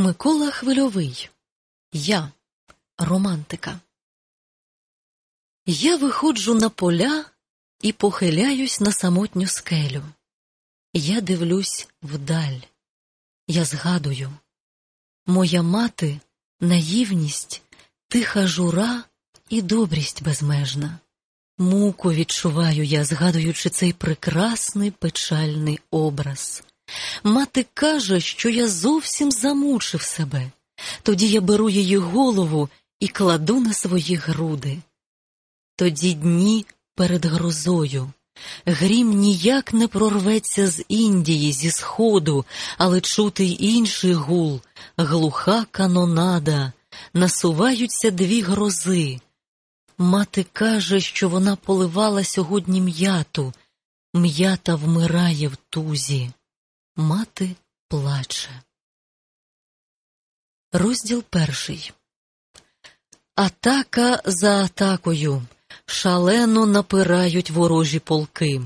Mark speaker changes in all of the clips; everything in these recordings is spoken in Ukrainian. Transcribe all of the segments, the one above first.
Speaker 1: Микола Хвильовий. Я романтика. Я виходжу на поля і похиляюсь на самотню скелю. Я дивлюсь вдаль. Я згадую. Моя мати наївність, тиха жура і добрість безмежна. Муку відчуваю я, згадуючи цей прекрасний печальний образ. Мати каже, що я зовсім замучив себе. Тоді я беру її голову і кладу на свої груди. Тоді дні перед грозою. Грім ніяк не прорветься з Індії, зі сходу, але чути інший гул, глуха канонада, насуваються дві грози. Мати каже, що вона поливала сьогодні м'яту, м'ята вмирає в тузі. Мати плаче. Розділ перший. Атака за атакою. Шалено напирають ворожі полки.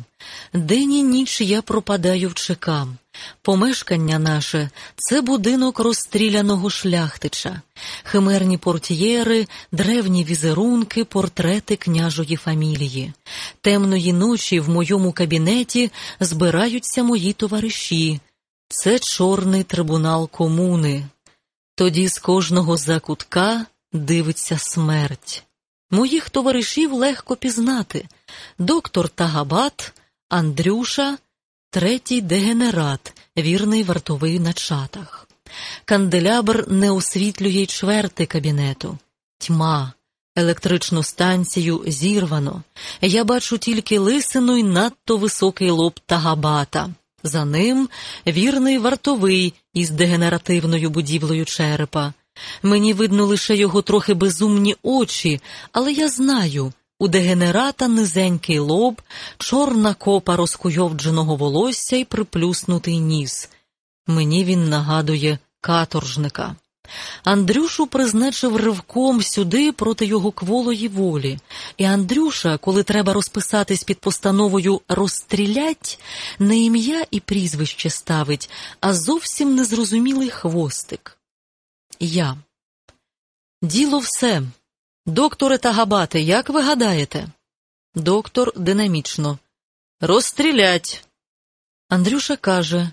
Speaker 1: День і ніч я пропадаю в чекам. Помешкання наше це будинок розстріляного шляхтича, химерні портьєри, древні візерунки, портрети княжої фамілії. Темної ночі в моєму кабінеті збираються мої товариші. Це чорний трибунал комуни. Тоді з кожного закутка дивиться смерть. Моїх товаришів легко пізнати доктор Тагабат, Андрюша, третій дегенерат, вірний вартовий на чатах. Канделябр не освітлює й чверти кабінету. Тьма, електричну станцію зірвано. Я бачу тільки лисину й надто високий лоб Тагабата. За ним вірний вартовий із дегенеративною будівлею черепа. Мені видно лише його трохи безумні очі, але я знаю у дегенерата низенький лоб, чорна копа розкуйовдженого волосся і приплюснутий ніс. Мені він нагадує каторжника. Андрюшу призначив ривком сюди проти його кволої волі, і Андрюша, коли треба розписатись під постановою розстрілять, не ім'я і прізвище ставить, а зовсім незрозумілий хвостик. Я. Діло все. Докторе Тагабате, як ви гадаєте? Доктор динамічно. Розстрілять. Андрюша каже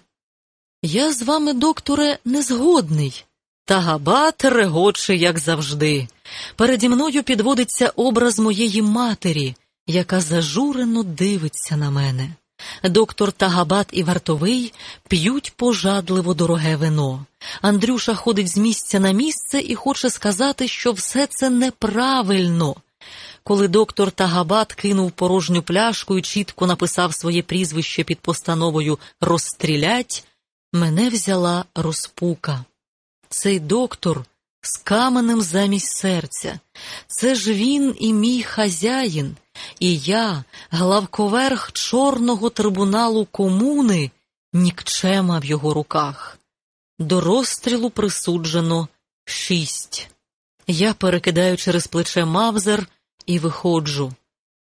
Speaker 1: Я з вами, докторе, не згодний. Тагабат регоче, як завжди. Переді мною підводиться образ моєї матері, яка зажурено дивиться на мене. Доктор Тагабат і вартовий п'ють пожадливо дороге вино. Андрюша ходить з місця на місце і хоче сказати, що все це неправильно. Коли доктор Тагабат кинув порожню пляшку і чітко написав своє прізвище під постановою Розстрілять, мене взяла розпука. Цей доктор з каменем замість серця. Це ж він і мій хазяїн, і я, главковерх чорного трибуналу комуни, нікчема в його руках. До розстрілу присуджено шість. Я перекидаю через плече Мавзер і виходжу.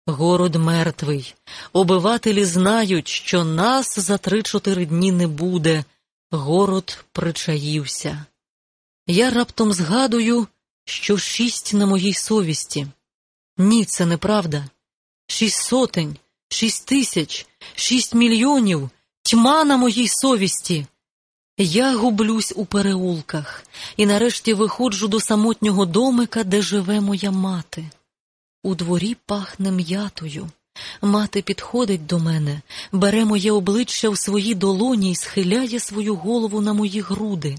Speaker 1: Город мертвий. Обивателі знають, що нас за три-чотири дні не буде. Город причаївся. Я раптом згадую, що шість на моїй совісті. Ні, це неправда. Шість сотень, шість тисяч, шість мільйонів, тьма на моїй совісті. Я гублюсь у переулках і нарешті виходжу до самотнього домика, де живе моя мати. У дворі пахне м'ятою. Мати підходить до мене, бере моє обличчя в свої долоні і схиляє свою голову на мої груди.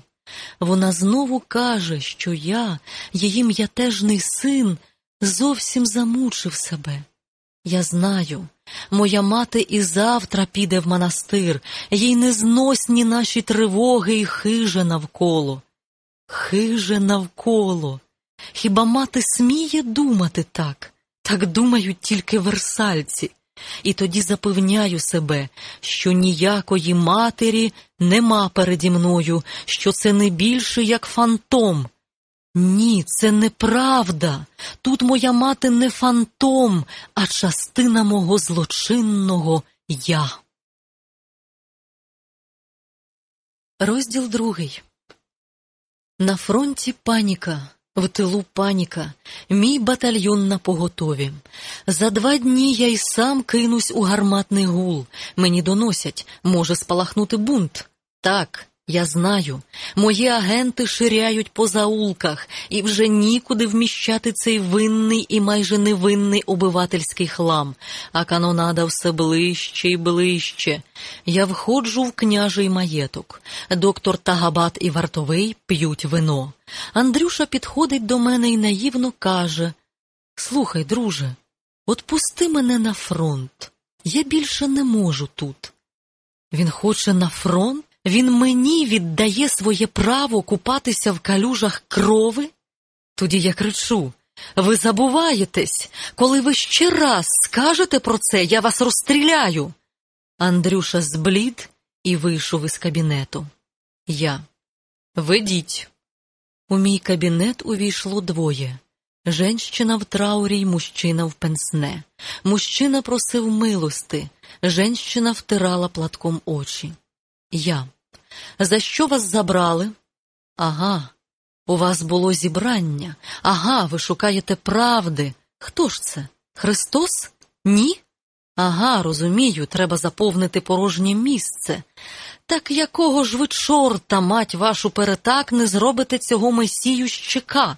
Speaker 1: Вона знову каже, що я, її м'ятежний син, зовсім замучив себе. Я знаю, моя мати і завтра піде в монастир, їй незносні наші тривоги і хиже навколо. Хиже навколо. Хіба мати сміє думати так? Так думають тільки версальці. І тоді запевняю себе, що ніякої матері нема переді мною, що це не більше, як фантом. Ні, це неправда. Тут моя мати не фантом, а частина мого злочинного я. Розділ другий. На фронті паніка, в тилу паніка, мій батальйон на поготові. За два дні я й сам кинусь у гарматний гул. Мені доносять, може спалахнути бунт. Так, я знаю, мої агенти ширяють по заулках, і вже нікуди вміщати цей винний і майже невинний убивательський хлам, а канонада все ближче і ближче. Я входжу в княжий маєток. Доктор Тагабат і вартовий п'ють вино. Андрюша підходить до мене і наївно каже: Слухай, друже, от пусти мене на фронт. Я більше не можу тут. Він хоче на фронт? Він мені віддає своє право купатися в калюжах крови? Тоді я кричу ви забуваєтесь, коли ви ще раз скажете про це, я вас розстріляю. Андрюша зблід і вийшов із кабінету. Я. Ведіть. У мій кабінет увійшло двоє. Женщина в траурі й мужчина в пенсне. Мужчина просив милости, женщина втирала платком очі. Я. За що вас забрали? Ага, у вас було зібрання. Ага, ви шукаєте правди. Хто ж це? Христос? Ні? Ага, розумію, треба заповнити порожнє місце. Так якого ж ви чорта, мать вашу перетак, не зробите цього месію щека?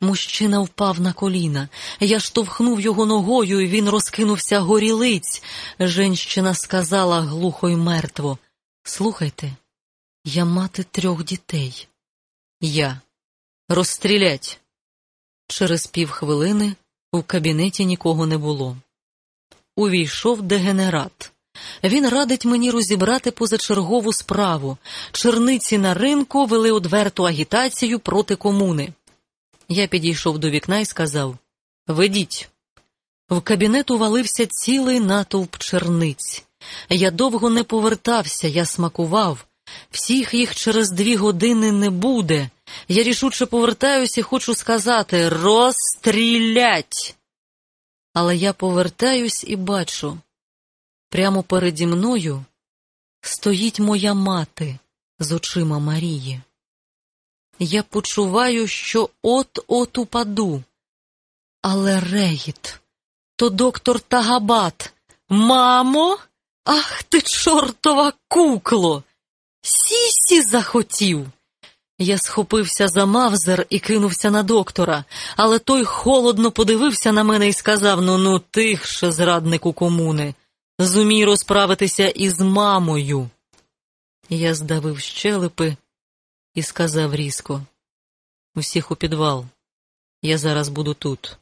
Speaker 1: Мужчина впав на коліна. Я штовхнув його ногою, і він розкинувся горілиць. Женщина сказала глухо й мертво. Слухайте, я мати трьох дітей. Я. Розстрілять. Через півхвилини в кабінеті нікого не було. Увійшов дегенерат. Він радить мені розібрати позачергову справу. Черниці на ринку вели одверту агітацію проти комуни. Я підійшов до вікна і сказав Ведіть. В кабінет увалився цілий натовп черниць. Я довго не повертався, я смакував. Всіх їх через дві години не буде. Я рішуче повертаюсь і хочу сказати розстрілять. Але я повертаюсь і бачу. Прямо переді мною стоїть моя мати з очима Марії. Я почуваю, що от-от упаду. Але регіт, то доктор Тагабат. Мамо, ах ти, чортова кукло! Сісі захотів. Я схопився за мавзер і кинувся на доктора, але той холодно подивився на мене і сказав: Ну, ну, тихше, зраднику комуни, зумій розправитися із мамою. Я здавив щелепи і сказав різко: Усіх у підвал, я зараз буду тут.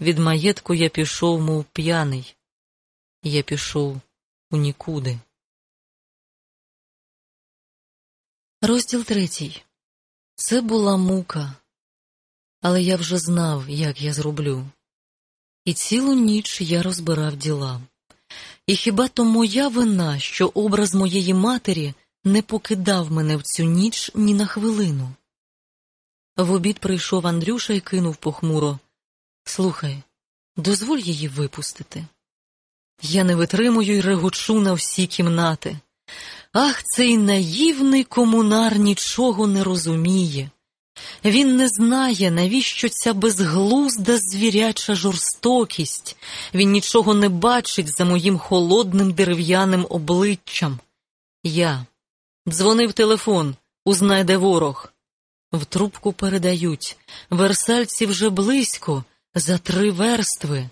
Speaker 1: Від маєтку я пішов, мов п'яний, я пішов у нікуди. Розділ третій. Це була мука, але я вже знав, як я зроблю. І цілу ніч я розбирав діла. І хіба то моя вина, що образ моєї матері не покидав мене в цю ніч ні на хвилину? В обід прийшов Андрюша і кинув похмуро Слухай, дозволь її випустити. Я не витримую й регочу на всі кімнати. Ах, цей наївний комунар нічого не розуміє. Він не знає, навіщо ця безглузда звіряча жорстокість, він нічого не бачить за моїм холодним дерев'яним обличчям. Я дзвонив телефон, узнай, де ворог. В трубку передають версальці вже близько, за три верстви.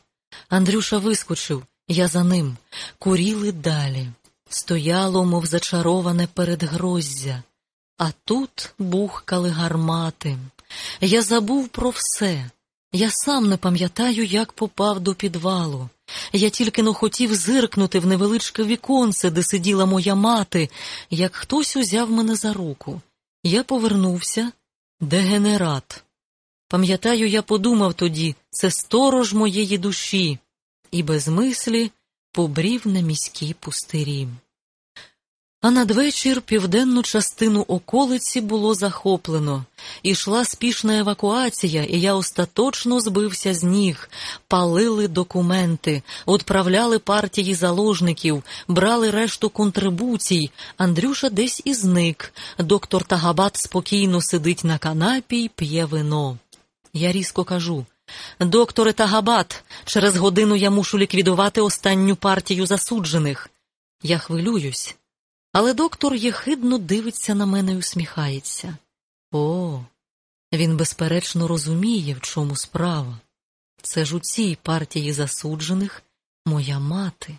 Speaker 1: Андрюша вискочив, я за ним. Куріли далі. Стояло, мов зачароване передгроздя, а тут бухкали гармати. Я забув про все. Я сам не пам'ятаю, як попав до підвалу. Я тільки но хотів зиркнути в невеличке віконце, де сиділа моя мати, як хтось узяв мене за руку. Я повернувся дегенерат. Пам'ятаю, я подумав тоді це сторож моєї душі, і без мислі побрів на міські пустирі. А надвечір південну частину околиці було захоплено. Ішла спішна евакуація, і я остаточно збився з ніг, палили документи, відправляли партії заложників, брали решту контрибуцій. Андрюша десь і зник. Доктор Тагабат спокійно сидить на канапі й п'є вино. Я різко кажу. Докторе Тагабат, через годину я мушу ліквідувати останню партію засуджених. Я хвилююсь. Але доктор єхидно дивиться на мене і усміхається. О, він безперечно розуміє, в чому справа. Це ж у цій партії засуджених моя мати.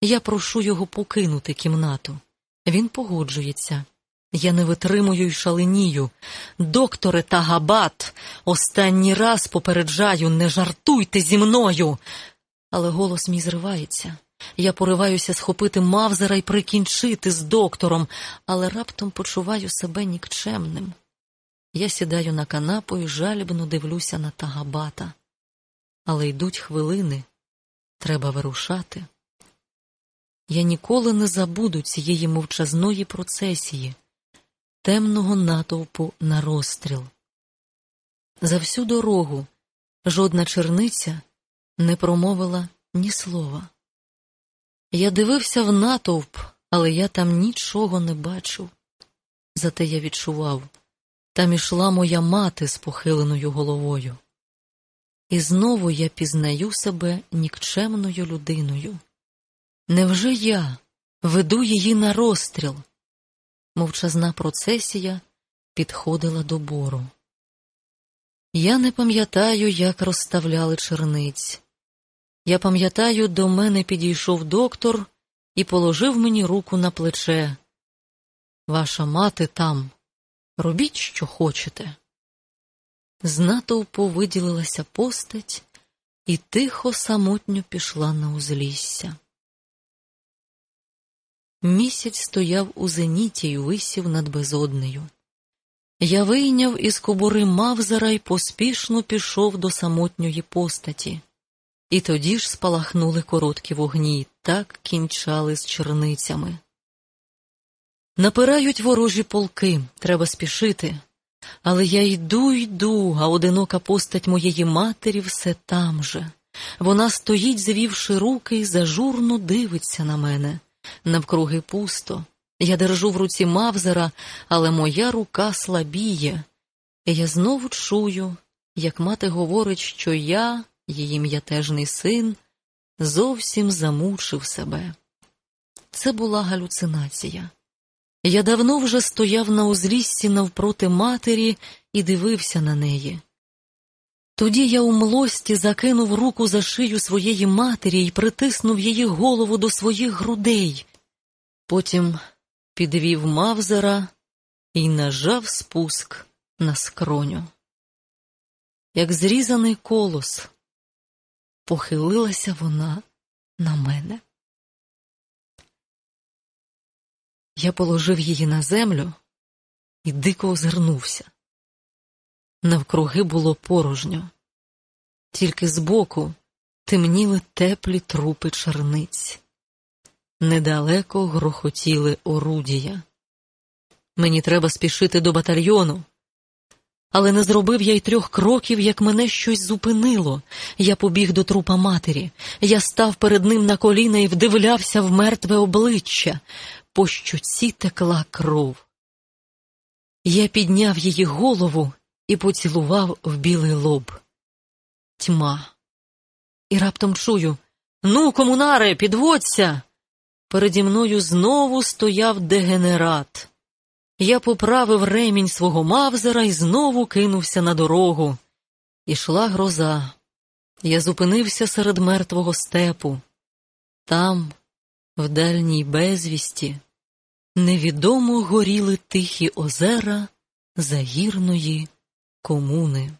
Speaker 1: Я прошу його покинути кімнату. Він погоджується. Я не витримую й шаленію. Докторе Тагабат, останній раз попереджаю, не жартуйте зі мною. Але голос мій зривається. Я пориваюся схопити Мавзера і прикінчити з доктором, але раптом почуваю себе нікчемним. Я сідаю на канапу і жалібно дивлюся на Тагабата. Але йдуть хвилини, треба вирушати. Я ніколи не забуду цієї мовчазної процесії, темного натовпу на розстріл. За всю дорогу жодна черниця не промовила ні слова. Я дивився в натовп, але я там нічого не бачив. Зате я відчував там ішла моя мати з похиленою головою. І знову я пізнаю себе нікчемною людиною. Невже я веду її на розстріл? Мовчазна процесія підходила до бору. Я не пам'ятаю, як розставляли черниць. Я пам'ятаю, до мене підійшов доктор і положив мені руку на плече. Ваша мати там. Робіть, що хочете. З натовпу виділилася постать і тихо, самотньо пішла на узлісся. Місяць стояв у зеніті й висів над безоднею. Я вийняв із кобури Мавзера й поспішно пішов до самотньої постаті. І тоді ж спалахнули короткі вогні, так кінчали з черницями. Напирають ворожі полки, треба спішити. Але я йду, йду, а одинока постать моєї матері все там же. Вона стоїть, звівши руки, і зажурно дивиться на мене. Навкруги пусто. Я держу в руці Мавзера, але моя рука слабіє. І я знову чую, як мати говорить, що я її м'ятежний син зовсім замучив себе. Це була галюцинація. Я давно вже стояв на узліссі навпроти матері і дивився на неї. Тоді я у млості закинув руку за шию своєї матері і притиснув її голову до своїх грудей. Потім підвів Мавзера і нажав спуск на скроню. Як зрізаний колос, похилилася вона на мене. Я положив її на землю і дико озирнувся. Навкруги було порожньо, тільки збоку темніли теплі трупи черниць. Недалеко грохотіли орудія. Мені треба спішити до батальйону. Але не зробив я й трьох кроків, як мене щось зупинило. Я побіг до трупа матері. Я став перед ним на коліна і вдивлявся в мертве обличчя, по щоці текла кров. Я підняв її голову і поцілував в білий лоб. Тьма. І раптом чую Ну, комунаре, підводься. Переді мною знову стояв дегенерат. Я поправив ремінь свого мавзера і знову кинувся на дорогу. Ішла гроза. Я зупинився серед мертвого степу. Там, в дальній безвісті, невідомо горіли тихі озера загірної комуни.